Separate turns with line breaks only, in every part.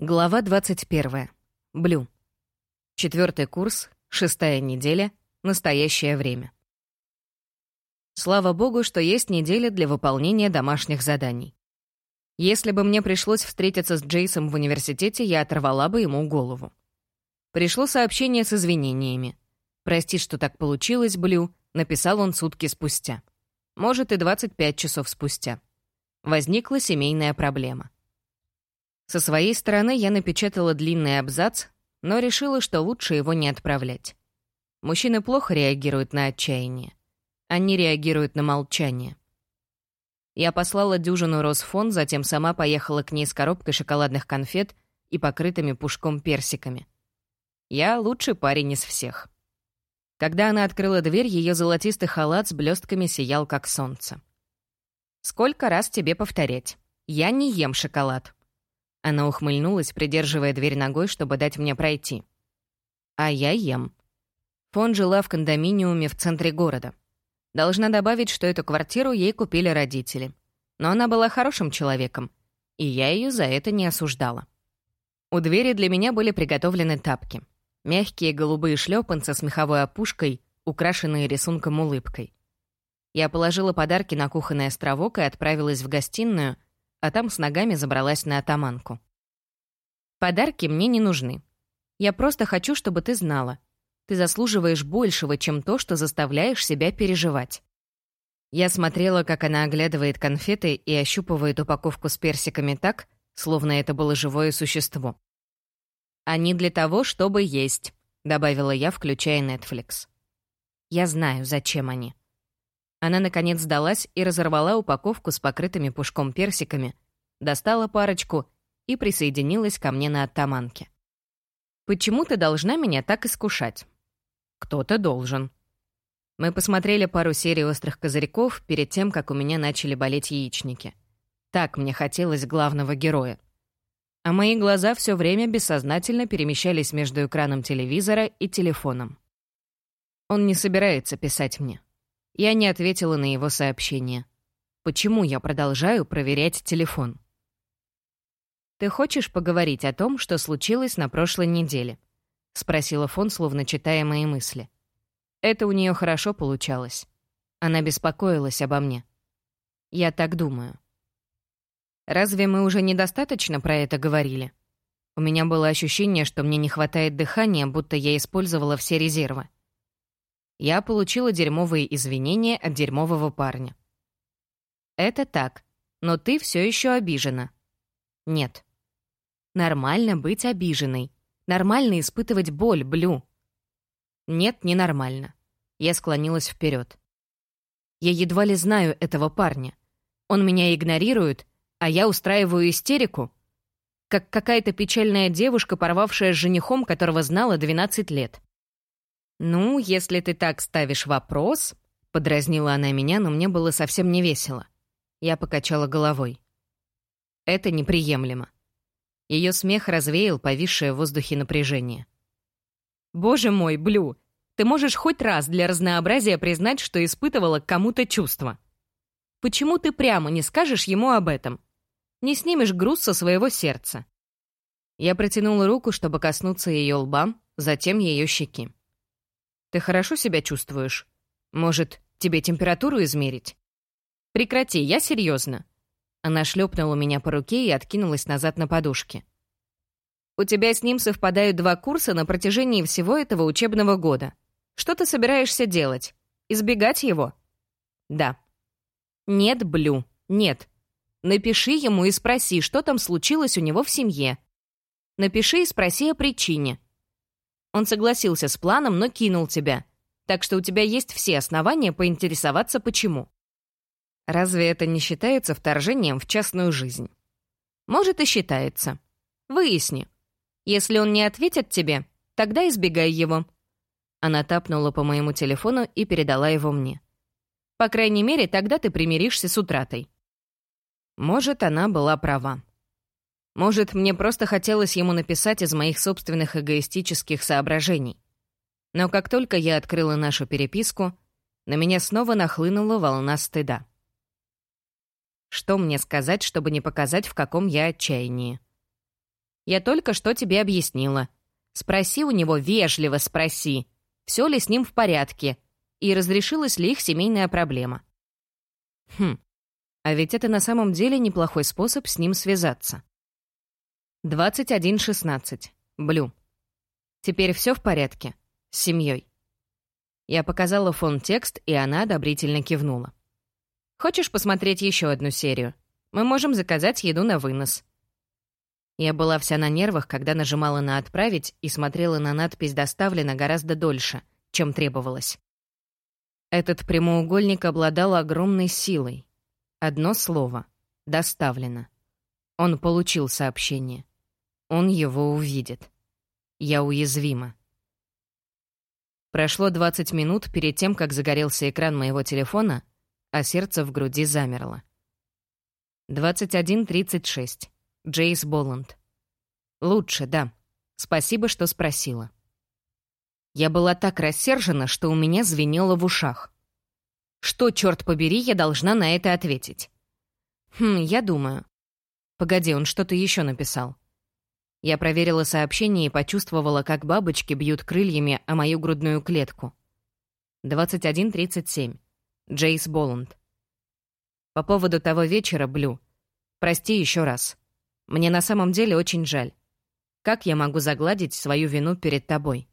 Глава 21. Блю. Четвертый курс, шестая неделя, настоящее время. Слава богу, что есть неделя для выполнения домашних заданий. Если бы мне пришлось встретиться с Джейсом в университете, я оторвала бы ему голову. Пришло сообщение с извинениями. «Прости, что так получилось, Блю», написал он сутки спустя. Может, и 25 часов спустя. Возникла семейная проблема. Со своей стороны я напечатала длинный абзац, но решила, что лучше его не отправлять. Мужчины плохо реагируют на отчаяние. Они реагируют на молчание. Я послала дюжину Росфон, затем сама поехала к ней с коробкой шоколадных конфет и покрытыми пушком персиками. Я лучший парень из всех. Когда она открыла дверь, ее золотистый халат с блестками сиял, как солнце. «Сколько раз тебе повторять? Я не ем шоколад», она ухмыльнулась, придерживая дверь ногой, чтобы дать мне пройти. А я ем. Фон жила в кондоминиуме в центре города. Должна добавить, что эту квартиру ей купили родители. Но она была хорошим человеком, и я ее за это не осуждала. У двери для меня были приготовлены тапки. Мягкие голубые шлепанцы с меховой опушкой, украшенные рисунком улыбкой. Я положила подарки на кухонный островок и отправилась в гостиную — а там с ногами забралась на атаманку. «Подарки мне не нужны. Я просто хочу, чтобы ты знала. Ты заслуживаешь большего, чем то, что заставляешь себя переживать». Я смотрела, как она оглядывает конфеты и ощупывает упаковку с персиками так, словно это было живое существо. «Они для того, чтобы есть», — добавила я, включая Netflix. «Я знаю, зачем они». Она, наконец, сдалась и разорвала упаковку с покрытыми пушком персиками, достала парочку и присоединилась ко мне на оттаманке. «Почему ты должна меня так искушать?» «Кто-то должен». Мы посмотрели пару серий «Острых козырьков» перед тем, как у меня начали болеть яичники. Так мне хотелось главного героя. А мои глаза все время бессознательно перемещались между экраном телевизора и телефоном. Он не собирается писать мне. Я не ответила на его сообщение. Почему я продолжаю проверять телефон? «Ты хочешь поговорить о том, что случилось на прошлой неделе?» — спросила Фон, словно читая мои мысли. Это у нее хорошо получалось. Она беспокоилась обо мне. Я так думаю. Разве мы уже недостаточно про это говорили? У меня было ощущение, что мне не хватает дыхания, будто я использовала все резервы. Я получила дерьмовые извинения от дерьмового парня. Это так, но ты все еще обижена. Нет. Нормально быть обиженной. Нормально испытывать боль, Блю. Нет, ненормально. Я склонилась вперед. Я едва ли знаю этого парня. Он меня игнорирует, а я устраиваю истерику. Как какая-то печальная девушка, порвавшая с женихом, которого знала 12 лет. «Ну, если ты так ставишь вопрос...» — подразнила она меня, но мне было совсем не весело. Я покачала головой. «Это неприемлемо». Ее смех развеял повисшее в воздухе напряжение. «Боже мой, Блю, ты можешь хоть раз для разнообразия признать, что испытывала к кому-то чувства. Почему ты прямо не скажешь ему об этом? Не снимешь груз со своего сердца?» Я протянула руку, чтобы коснуться ее лба, затем ее щеки. Ты хорошо себя чувствуешь? Может, тебе температуру измерить? Прекрати, я серьезно. Она шлепнула меня по руке и откинулась назад на подушке. У тебя с ним совпадают два курса на протяжении всего этого учебного года. Что ты собираешься делать? Избегать его? Да. Нет, Блю, нет. Напиши ему и спроси, что там случилось у него в семье. Напиши и спроси о причине. Он согласился с планом, но кинул тебя. Так что у тебя есть все основания поинтересоваться, почему. Разве это не считается вторжением в частную жизнь? Может, и считается. Выясни. Если он не ответит тебе, тогда избегай его. Она тапнула по моему телефону и передала его мне. По крайней мере, тогда ты примиришься с утратой. Может, она была права. Может, мне просто хотелось ему написать из моих собственных эгоистических соображений. Но как только я открыла нашу переписку, на меня снова нахлынула волна стыда. Что мне сказать, чтобы не показать, в каком я отчаянии? Я только что тебе объяснила. Спроси у него, вежливо спроси, все ли с ним в порядке и разрешилась ли их семейная проблема. Хм, а ведь это на самом деле неплохой способ с ним связаться. 21.16. Блю. Теперь все в порядке? С семьей. Я показала фон текст, и она одобрительно кивнула. «Хочешь посмотреть еще одну серию? Мы можем заказать еду на вынос». Я была вся на нервах, когда нажимала на «Отправить» и смотрела на надпись «Доставлено» гораздо дольше, чем требовалось. Этот прямоугольник обладал огромной силой. Одно слово — «Доставлено». Он получил сообщение. Он его увидит. Я уязвима. Прошло 20 минут перед тем, как загорелся экран моего телефона, а сердце в груди замерло. 21.36. Джейс Боланд. Лучше, да. Спасибо, что спросила. Я была так рассержена, что у меня звенело в ушах. Что, черт побери, я должна на это ответить? Хм, я думаю. Погоди, он что-то еще написал. Я проверила сообщение и почувствовала, как бабочки бьют крыльями о мою грудную клетку. 21.37. Джейс Боланд. По поводу того вечера, Блю. Прости еще раз. Мне на самом деле очень жаль. Как я могу загладить свою вину перед тобой?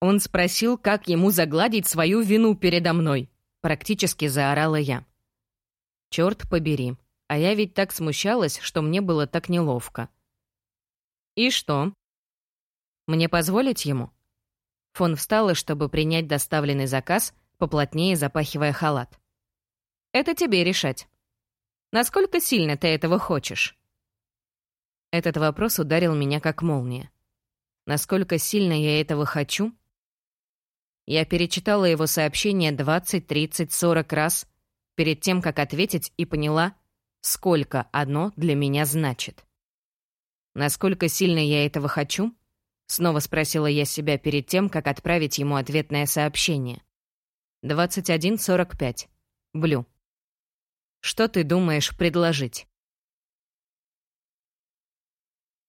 Он спросил, как ему загладить свою вину передо мной. Практически заорала я. Черт побери. А я ведь так смущалась, что мне было так неловко. «И что?» «Мне позволить ему?» Фон встала, чтобы принять доставленный заказ, поплотнее запахивая халат. «Это тебе решать. Насколько сильно ты этого хочешь?» Этот вопрос ударил меня как молния. Насколько сильно я этого хочу? Я перечитала его сообщение 20, 30, 40 раз перед тем, как ответить, и поняла, сколько оно для меня значит. Насколько сильно я этого хочу? Снова спросила я себя перед тем, как отправить ему ответное сообщение. 21.45. Блю. Что ты думаешь предложить?